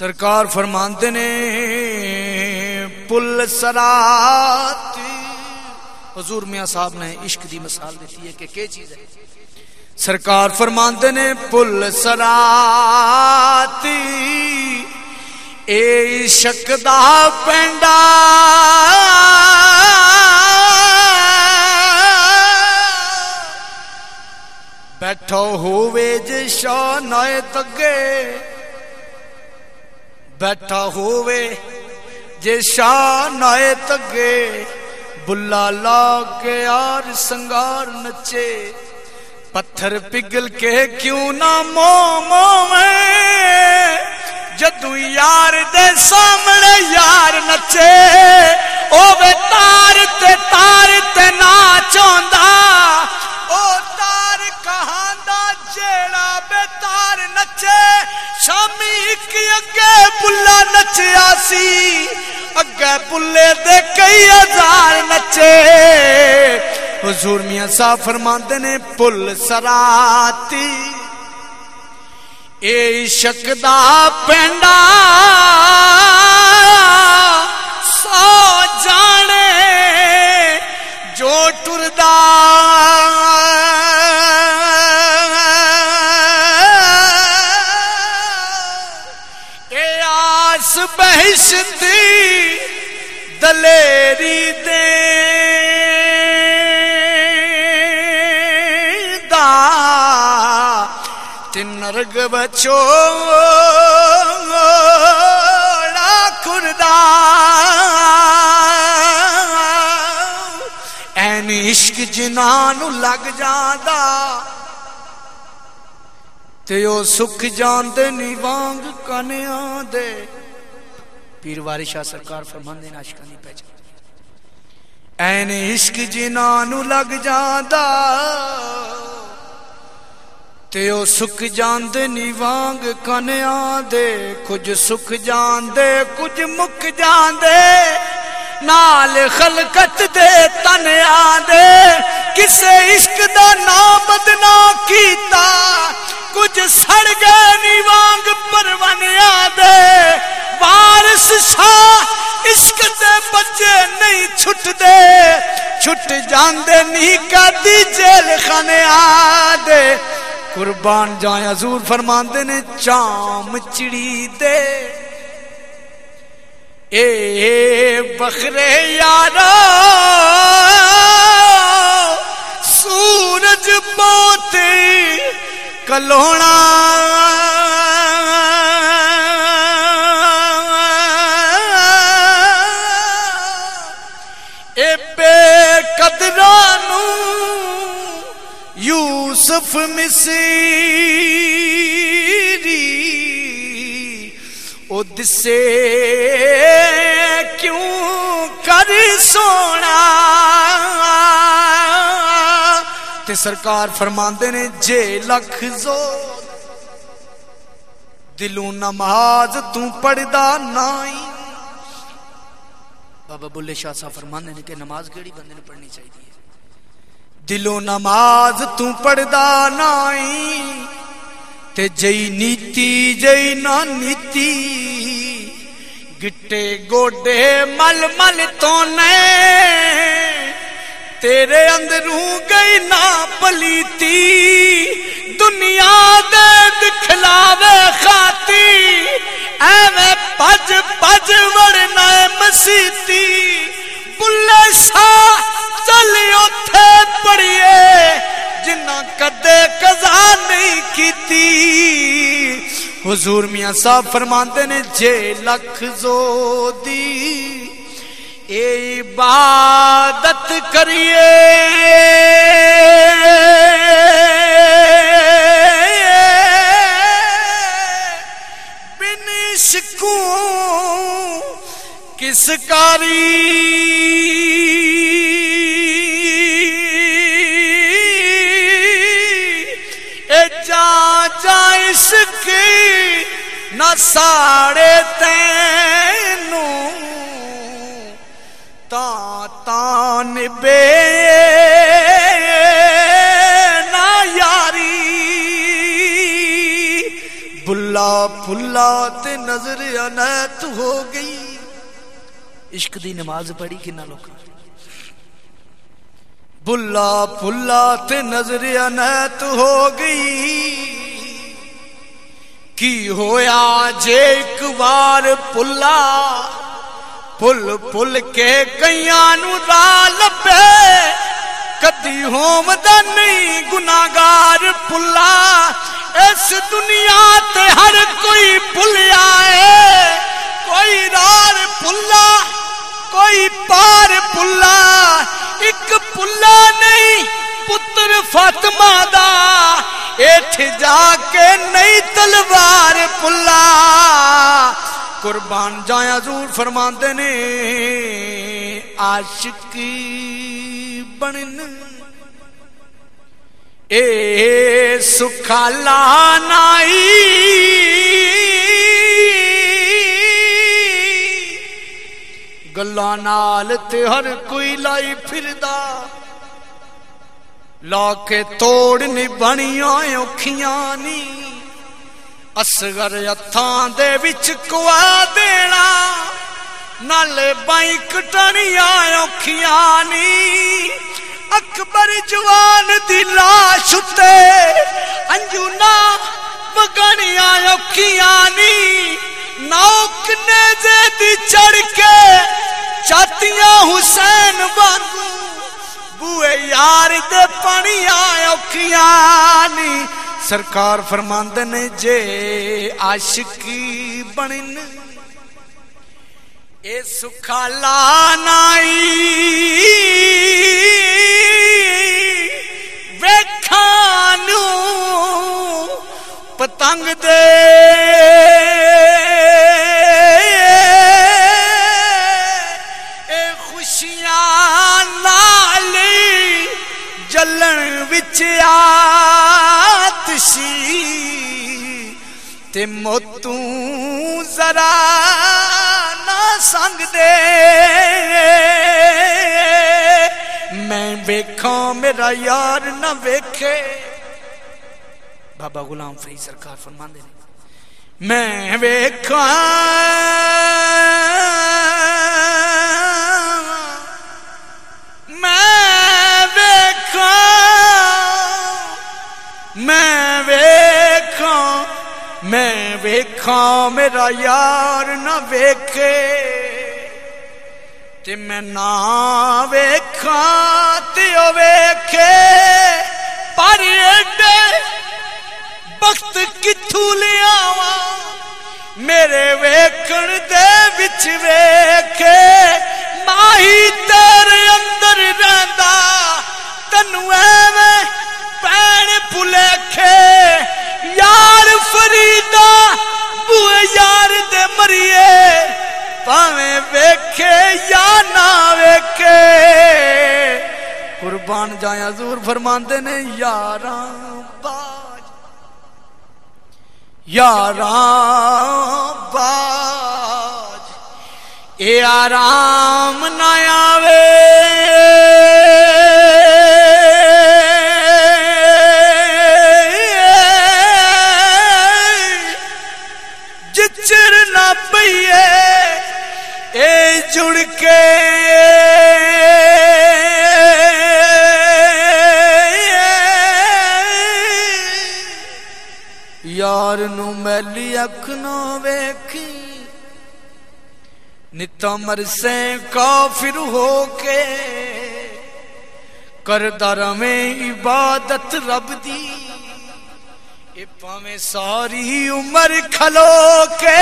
سرکار فرماندے نے، پل سرات۔ حضور میاں صاحب نے عشق دی مثال دیتی ہے کہ کیا چیز ہے؟ سرکار فرماندے نے، پل سرات۔ اے عشق دا پینڈا۔ بیٹھو ہوئے جے شاہ نائے تگے۔ بیٹھا ہوئے، جے شاہ آئے تگے بلا لا کے آر سنگار نچے۔ پتھر پگل کے کیوں نہ مو مو میں جدو یار دے سامنے بلے دے کئی ہزار نچے۔ حضور میاں صاحب فرماندے نے پل سراتی۔ اے عشق دا پینڈا۔ سو جانے جو ٹردا۔ دلیری دے دا تنرگ بچو کردہ این عشق جنانو لگ جاندہ تے او سکھ جاندے نی وانگ کنے آندے پیر واری شاہ سرکار فرمان دینا عشقہ نہیں پہچان۔ این عشق جنانو لگ جاندہ تے او سکھ جاندے نی وانگ کنے آندے کچھ سکھ جاندے کچھ مک جاندے، نال خلقت دے تن آندے کسے عشق دا نام بدنا کیتا کچھ سڑ گئے نی وانگ پرون آندے نہیں چھٹ دے چھٹ جاندے نہیں کدی جیل خانے آدے۔ قربان جائیں، حضور فرماندے نے چام چڑی دے۔ اے بخرے یارا سورج پوتے کلونا یوسف مصری او دسے کیوں کر سونا؟ تے سرکار فرماندے نے جے لکھ زور، دلوں نماز تو پڑھدا نائی۔ بابا بلے شاہ صاحب فرماندے نے کہ نماز کیڑی بندے نے پڑھنی چاہیے دلوں نماز تو پڑھدا نائی، تے جئی نیتی، جئی نا نیتی۔ گٹے گوڈے مل مل تو نے، تیرے اندروں گئی نا پلیتی۔ دنیا دے دکھلاوے خاتی، ایویں پج پج وڑنا مسیتی۔ بلے شاہ کدے قضا نہیں کیتی حضور میاں صاحب فرماندے نے جے لکھ زو دی۔ اے عبادت کریے۔ بن شکوں کس کاری نہ ساڑے تینوں تا تان بے نا یاری بلا پھلا تے نظر انیت ہو گئی عشق دی نماز پڑھی کنا لوگ بلا پھلا تے نظر انیت ہو گئی کی ہویا جے ایک بار پلا پل پل کے کئیاں نو را لبے۔ کدی ہوم دا نہیں گناہگار پلا اس دنیا تے ہر کوئی پلیا ہے۔ کوئی رار پلا کوئی پار پلا ایک پلا نہیں، پتر فاطمہ دا۔ ایٹھ جا کے نہیں تلوار پلا قربان جایا زور فرماندے نے عاشقی بنن۔ اے سکھالا نائی گلا نال تے ہر کوئی لائی پھردا۔ لا کے توڑ نی بنیاں اوکھیاں نی۔ اصغر ہتھاں دے وچ کوا دینا۔ نالے بائی کٹنیاں اوکھیاں نی۔ اکبر جوان دی لاش تے انجونا بگنیاں اوکھیاں نی۔ نوک نیزے دی چڑھ کے چاتیاں حسین وانگو۔ بوئے یار دے پانی آئے اوکھیاں نی سرکار فرماند نے جے عاشقی بنن، اے سکھالا نائی۔ ویکھانو، پتنگ دے۔ آتشی تے موتوں ذرا نہ سنگ دے۔ میں ویکھاں، میرا یار نہ ویکھے۔ بابا غلام فری سرکار فرمان دے میں ویکھاں ویکھاں میرا یار نہ ویکھے تے میں نہ ویکھاں تے او ویکھے پر ایڈے وقت کتھوں لے آواں میرے ویکھن دے وچ ویکھے ماہی تیرے حضور فرماندے نے یاراں باج۔ یاراں باج۔ اے آرام نہ آوے۔ ویلی اکھنوں ویکھی نتا مرسے کافر ہو کے کردار میں عبادت رب دی اے پاویں ساری عمر کھلو کے